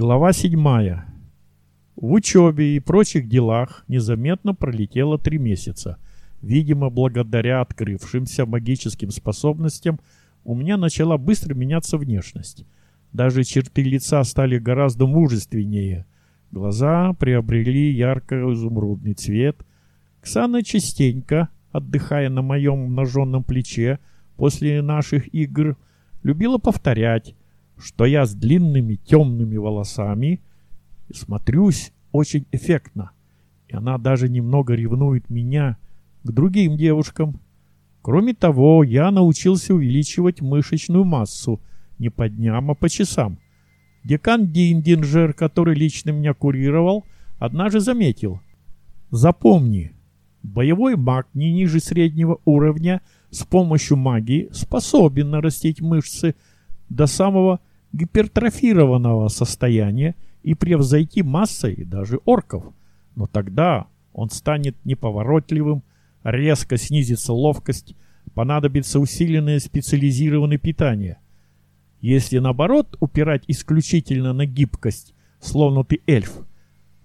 Глава 7. В учебе и прочих делах незаметно пролетело три месяца. Видимо, благодаря открывшимся магическим способностям у меня начала быстро меняться внешность. Даже черты лица стали гораздо мужественнее. Глаза приобрели ярко-изумрудный цвет. Ксана частенько, отдыхая на моем обнаженном плече после наших игр, любила повторять что я с длинными темными волосами и смотрюсь очень эффектно. И она даже немного ревнует меня к другим девушкам. Кроме того, я научился увеличивать мышечную массу не по дням, а по часам. Декан Диндинджер, который лично меня курировал, однажды заметил. Запомни, боевой маг не ниже среднего уровня с помощью магии способен нарастить мышцы до самого гипертрофированного состояния и превзойти массой даже орков. Но тогда он станет неповоротливым, резко снизится ловкость, понадобится усиленное специализированное питание. Если наоборот упирать исключительно на гибкость, словно ты эльф,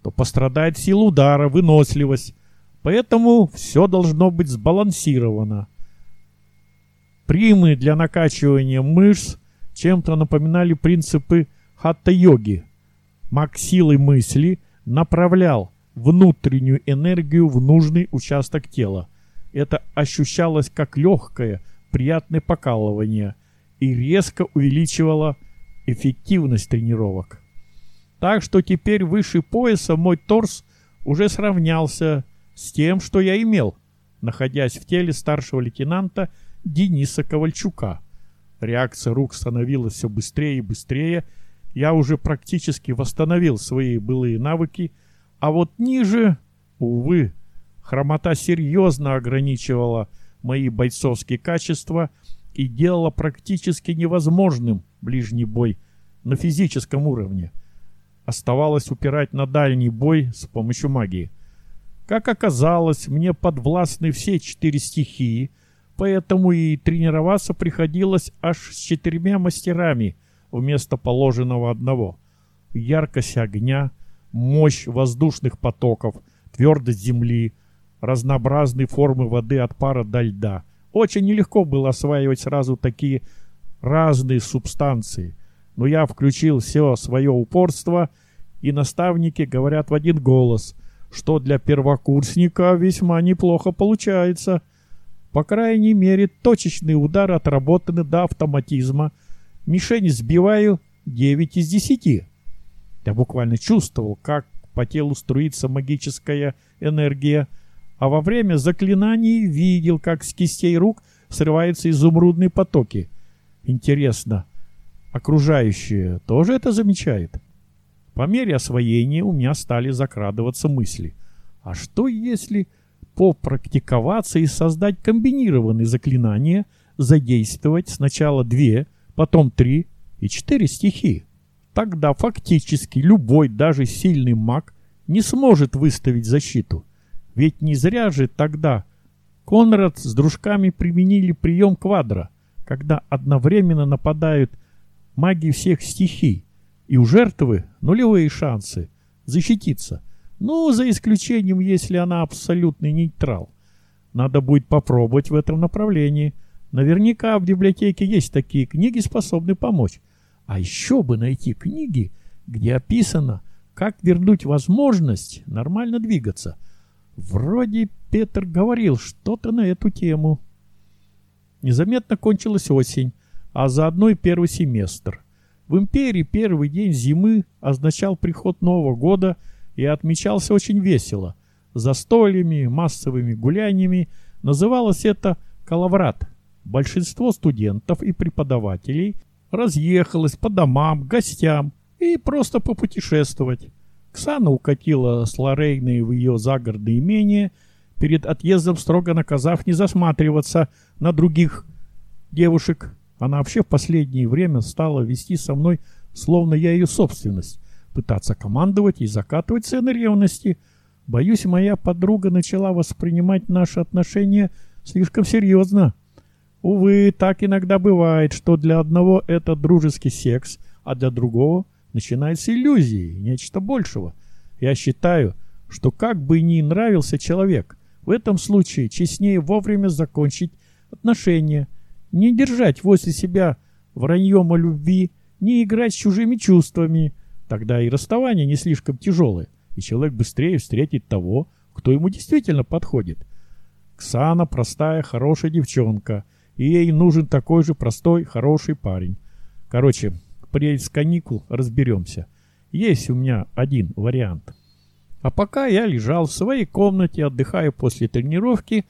то пострадает сила удара, выносливость. Поэтому все должно быть сбалансировано. Примы для накачивания мышц чем-то напоминали принципы хатта-йоги. Маг силой мысли направлял внутреннюю энергию в нужный участок тела. Это ощущалось как легкое, приятное покалывание и резко увеличивало эффективность тренировок. Так что теперь выше пояса мой торс уже сравнялся с тем, что я имел, находясь в теле старшего лейтенанта Дениса Ковальчука – Реакция рук становилась все быстрее и быстрее. Я уже практически восстановил свои былые навыки, а вот ниже, увы, хромота серьезно ограничивала мои бойцовские качества и делала практически невозможным ближний бой на физическом уровне. Оставалось упирать на дальний бой с помощью магии. Как оказалось, мне подвластны все четыре стихии — Поэтому и тренироваться приходилось аж с четырьмя мастерами вместо положенного одного. Яркость огня, мощь воздушных потоков, твердость земли, разнообразные формы воды от пара до льда. Очень нелегко было осваивать сразу такие разные субстанции. Но я включил все свое упорство, и наставники говорят в один голос, что для первокурсника весьма неплохо получается – по крайней мере, точечные удары отработаны до автоматизма. Мишень сбиваю 9 из 10. Я буквально чувствовал, как по телу струится магическая энергия, а во время заклинаний видел, как с кистей рук срываются изумрудные потоки. Интересно, окружающие тоже это замечают? По мере освоения у меня стали закрадываться мысли. А что если попрактиковаться и создать комбинированные заклинания, задействовать сначала две, потом три и четыре стихии. Тогда фактически любой, даже сильный маг, не сможет выставить защиту. Ведь не зря же тогда Конрад с дружками применили прием квадра, когда одновременно нападают маги всех стихий, и у жертвы нулевые шансы защититься – ну, за исключением, если она абсолютный нейтрал. Надо будет попробовать в этом направлении. Наверняка в библиотеке есть такие книги, способные помочь. А еще бы найти книги, где описано, как вернуть возможность нормально двигаться. Вроде Петр говорил что-то на эту тему. Незаметно кончилась осень, а заодно и первый семестр. В империи первый день зимы означал приход Нового года – и отмечался очень весело. Застольями, массовыми гуляниями называлось это «Калаврат». Большинство студентов и преподавателей разъехалось по домам, гостям и просто попутешествовать. Ксана укатила с Лорейной в ее загородное имение, перед отъездом строго наказав не засматриваться на других девушек. Она вообще в последнее время стала вести со мной, словно я ее собственность пытаться командовать и закатывать цены ревности. Боюсь, моя подруга начала воспринимать наши отношения слишком серьезно. Увы, так иногда бывает, что для одного это дружеский секс, а для другого начинается иллюзии, нечто большего. Я считаю, что как бы ни нравился человек, в этом случае честнее вовремя закончить отношения, не держать возле себя враньем о любви, не играть с чужими чувствами. Тогда и расставание не слишком тяжелое, и человек быстрее встретит того, кто ему действительно подходит. Ксана простая, хорошая девчонка, и ей нужен такой же простой, хороший парень. Короче, приедет с каникул, разберемся. Есть у меня один вариант. А пока я лежал в своей комнате, отдыхая после тренировки,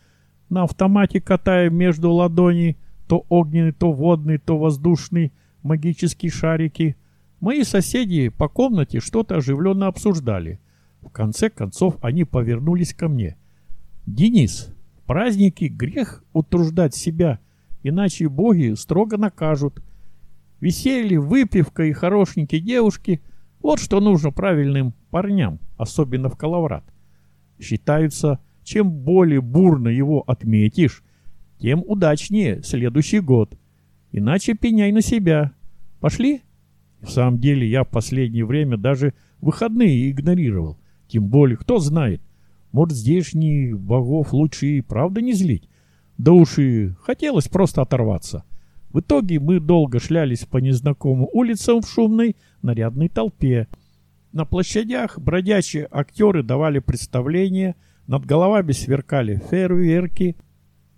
на автомате катая между ладоней то огненный, то водный, то воздушный магические шарики, мои соседи по комнате что-то оживленно обсуждали. В конце концов они повернулись ко мне. «Денис, праздники грех утруждать себя, иначе боги строго накажут. Веселье, выпивка и хорошенькие девушки – вот что нужно правильным парням, особенно в Калаврат. Считаются, чем более бурно его отметишь, тем удачнее следующий год. Иначе пеняй на себя. Пошли? В самом деле я в последнее время даже выходные игнорировал. Тем более, кто знает, может, здешних богов лучше и правда не злить. Да уж и хотелось просто оторваться. В итоге мы долго шлялись по незнакомым улицам в шумной, нарядной толпе. На площадях бродячие актеры давали представления, над головами сверкали фейерверки.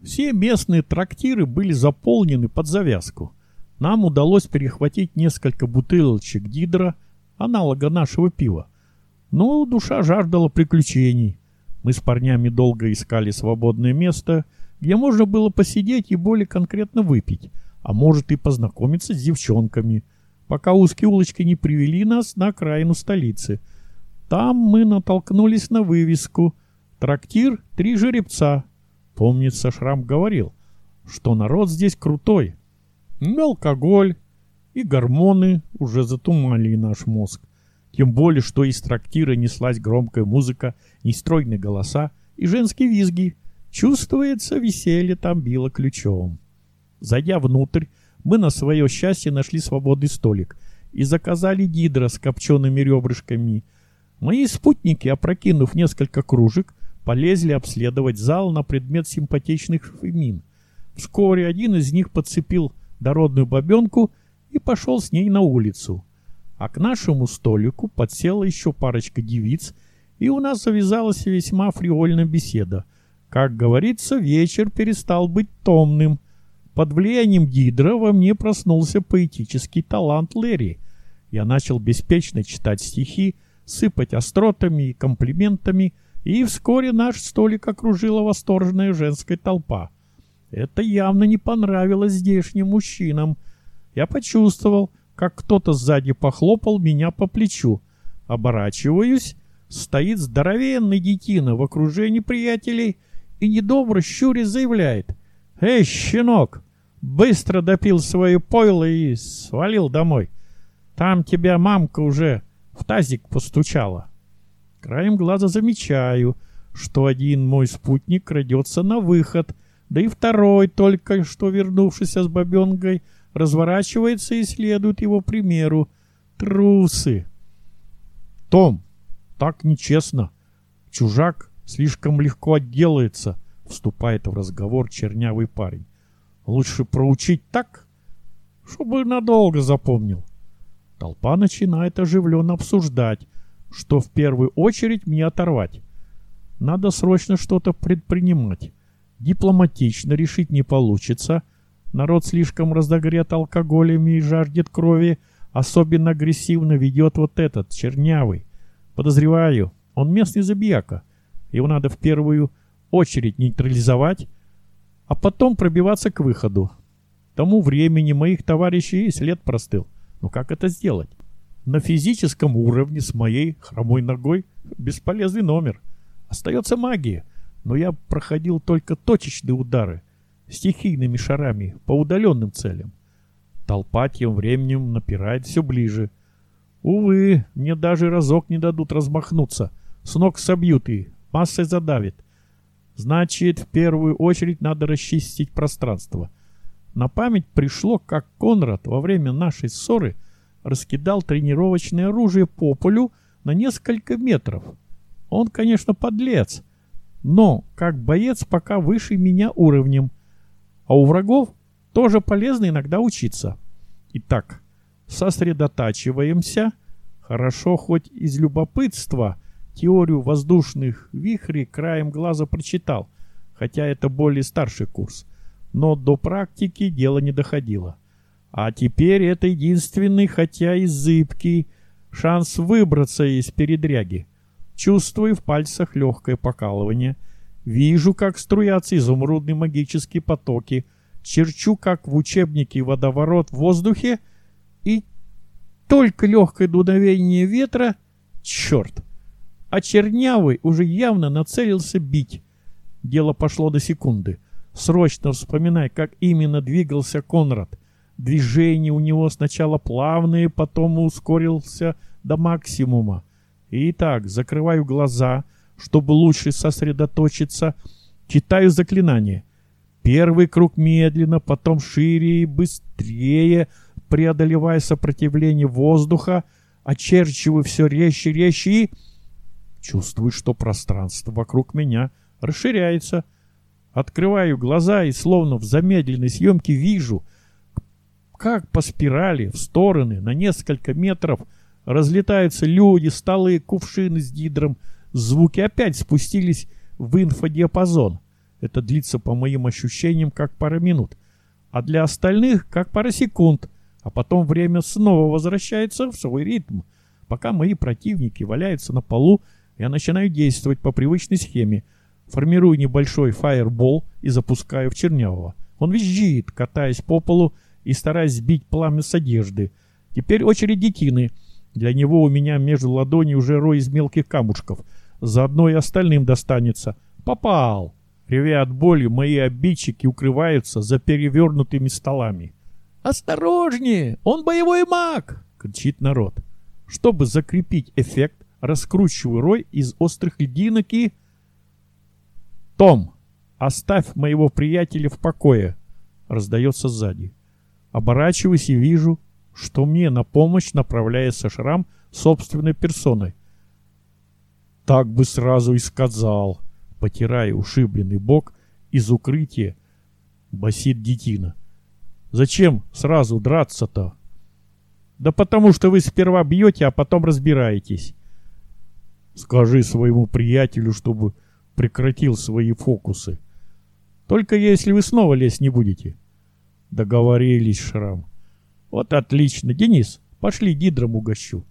Все местные трактиры были заполнены под завязку. Нам удалось перехватить несколько бутылочек гидра, аналога нашего пива. Но душа жаждала приключений. Мы с парнями долго искали свободное место, где можно было посидеть и более конкретно выпить – а может и познакомиться с девчонками, пока узкие улочки не привели нас на окраину столицы. Там мы натолкнулись на вывеску «Трактир Три жеребца». Помнится, Шрам говорил, что народ здесь крутой. И алкоголь и гормоны уже затуманили наш мозг. Тем более, что из трактира неслась громкая музыка, нестройные голоса и женские визги. Чувствуется, веселье там било ключом. Зайдя внутрь, мы на свое счастье нашли свободный столик и заказали гидро с копчеными ребрышками. Мои спутники, опрокинув несколько кружек, полезли обследовать зал на предмет симпатичных фемин. Вскоре один из них подцепил дородную бабенку и пошел с ней на улицу. А к нашему столику подсела еще парочка девиц, и у нас завязалась весьма фривольная беседа. Как говорится, вечер перестал быть томным — под влиянием Гидра во мне проснулся поэтический талант Лэри. Я начал беспечно читать стихи, сыпать остротами и комплиментами, и вскоре наш столик окружила восторженная женская толпа. Это явно не понравилось здешним мужчинам. Я почувствовал, как кто-то сзади похлопал меня по плечу. Оборачиваюсь, стоит здоровенный детина в окружении приятелей и недобро щуря заявляет. «Эй, щенок, Быстро допил свою пойло и свалил домой. Там тебя мамка уже в тазик постучала. Краем глаза замечаю, что один мой спутник крадется на выход, да и второй, только что вернувшийся с бабенкой, разворачивается и следует его примеру. Трусы. Том, так нечестно. Чужак слишком легко отделается, вступает в разговор чернявый парень. Лучше проучить так, чтобы надолго запомнил. Толпа начинает оживленно обсуждать, что в первую очередь мне оторвать. Надо срочно что-то предпринимать. Дипломатично решить не получится. Народ слишком разогрет алкоголем и жаждет крови. Особенно агрессивно ведет вот этот, чернявый. Подозреваю, он местный забияка. Его надо в первую очередь нейтрализовать, а потом пробиваться к выходу. Тому времени моих товарищей след простыл. Но как это сделать? На физическом уровне с моей хромой ногой бесполезный номер. Остается магия, но я проходил только точечные удары стихийными шарами по удаленным целям. Толпа тем временем напирает все ближе. Увы, мне даже разок не дадут размахнуться. С ног собьют и массой задавит. Значит, в первую очередь надо расчистить пространство. На память пришло, как Конрад во время нашей ссоры раскидал тренировочное оружие по полю на несколько метров. Он, конечно, подлец, но как боец пока выше меня уровнем. А у врагов тоже полезно иногда учиться. Итак, сосредотачиваемся. Хорошо хоть из любопытства теорию воздушных вихрей краем глаза прочитал, хотя это более старший курс. Но до практики дело не доходило. А теперь это единственный, хотя и зыбкий, шанс выбраться из передряги. Чувствую в пальцах легкое покалывание. Вижу, как струятся изумрудные магические потоки. Черчу, как в учебнике водоворот в воздухе. И только легкое дуновение ветра... Черт! А Чернявый уже явно нацелился бить. Дело пошло до секунды. Срочно вспоминай, как именно двигался Конрад. Движение у него сначала плавные, потом ускорился до максимума. Итак, закрываю глаза, чтобы лучше сосредоточиться. Читаю заклинание. Первый круг медленно, потом шире и быстрее, преодолевая сопротивление воздуха, очерчиваю все резче, резче и... Чувствую, что пространство вокруг меня расширяется. Открываю глаза и, словно в замедленной съемке, вижу, как по спирали в стороны на несколько метров – Разлетаются люди, столы, кувшины с гидром. Звуки опять спустились в инфодиапазон. Это длится, по моим ощущениям, как пара минут. А для остальных, как пара секунд. А потом время снова возвращается в свой ритм. Пока мои противники валяются на полу, я начинаю действовать по привычной схеме. Формирую небольшой фаербол и запускаю в Чернявого. Он визжит, катаясь по полу и стараясь сбить пламя с одежды. Теперь очередь детины — для него у меня между ладоней уже рой из мелких камушков. Заодно и остальным достанется. Попал! Ревя от боли, мои обидчики укрываются за перевернутыми столами. «Осторожнее! Он боевой маг!» — кричит народ. Чтобы закрепить эффект, раскручиваю рой из острых льдинок и... «Том, оставь моего приятеля в покое!» — раздается сзади. Оборачиваюсь и вижу, что мне на помощь направляется Шрам собственной персоной. Так бы сразу и сказал, потирая ушибленный бок из укрытия, басит детина. Зачем сразу драться-то? Да потому что вы сперва бьете, а потом разбираетесь. Скажи своему приятелю, чтобы прекратил свои фокусы. Только если вы снова лезть не будете. Договорились, Шрам. Вот отлично. Денис, пошли гидром угощу.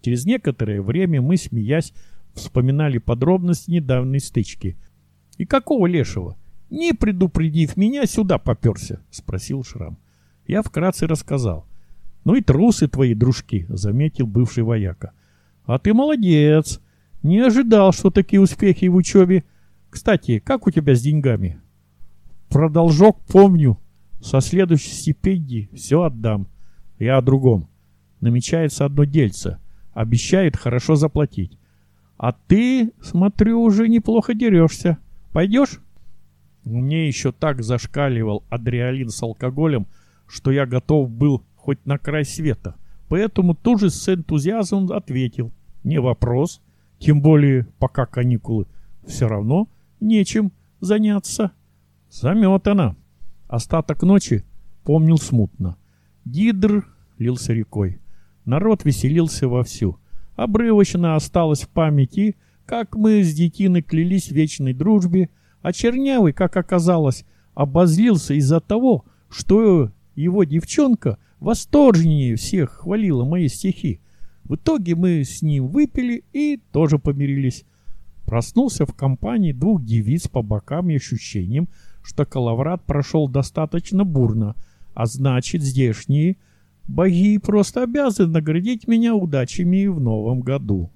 Через некоторое время мы, смеясь, вспоминали подробности недавней стычки. «И какого лешего? Не предупредив меня, сюда поперся?» — спросил Шрам. Я вкратце рассказал. «Ну и трусы твои, дружки», — заметил бывший вояка. «А ты молодец. Не ожидал, что такие успехи в учебе. Кстати, как у тебя с деньгами?» «Продолжок помню. Со следующей стипендии все отдам. Я о другом. Намечается одно дельце. Обещает хорошо заплатить. А ты, смотрю, уже неплохо дерешься. Пойдешь? Мне еще так зашкаливал адреалин с алкоголем, что я готов был хоть на край света. Поэтому тоже с энтузиазмом ответил. Не вопрос. Тем более, пока каникулы. Все равно нечем заняться. Заметано. Остаток ночи помнил смутно. Гидр лился рекой. Народ веселился вовсю. Обрывочно осталось в памяти, как мы с детиной клялись вечной дружбе, а Чернявый, как оказалось, обозлился из-за того, что его девчонка восторженнее всех хвалила мои стихи. В итоге мы с ним выпили и тоже помирились. Проснулся в компании двух девиц по бокам и ощущением, что Калаврат прошел достаточно бурно, а значит, здешние боги просто обязаны наградить меня удачами в новом году.